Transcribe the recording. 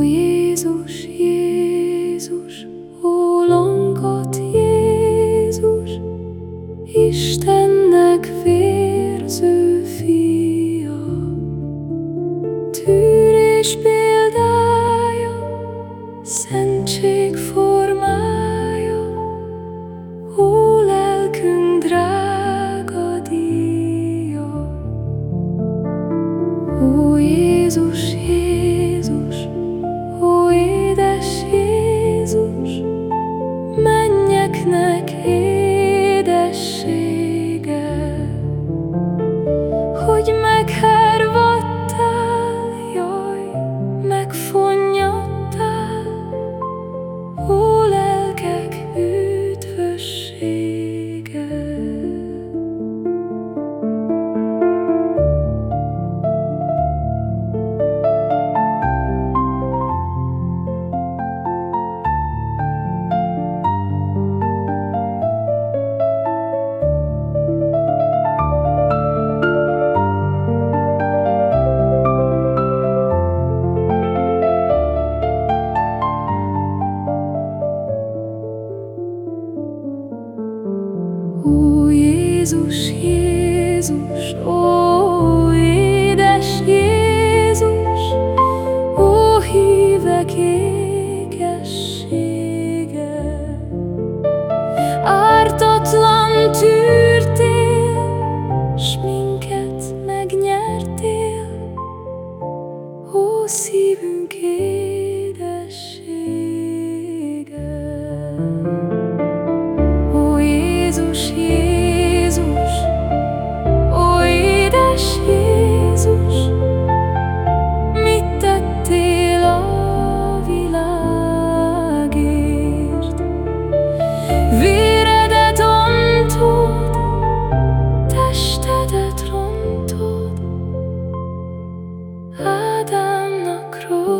Jézus, Jézus, ó longott Jézus, Istennek vérző fia, tűrés példája, szentség formája, ó lelkünk drága díja. Ó Jézus, Jézus, mennyeknek édessége, hogy meghervadtál, Ó Jézus, Jézus, ó édes Jézus, ó hívek ékessége. Ártatlan tűrtél, s minket megnyertél, ó szívünk édessége. true.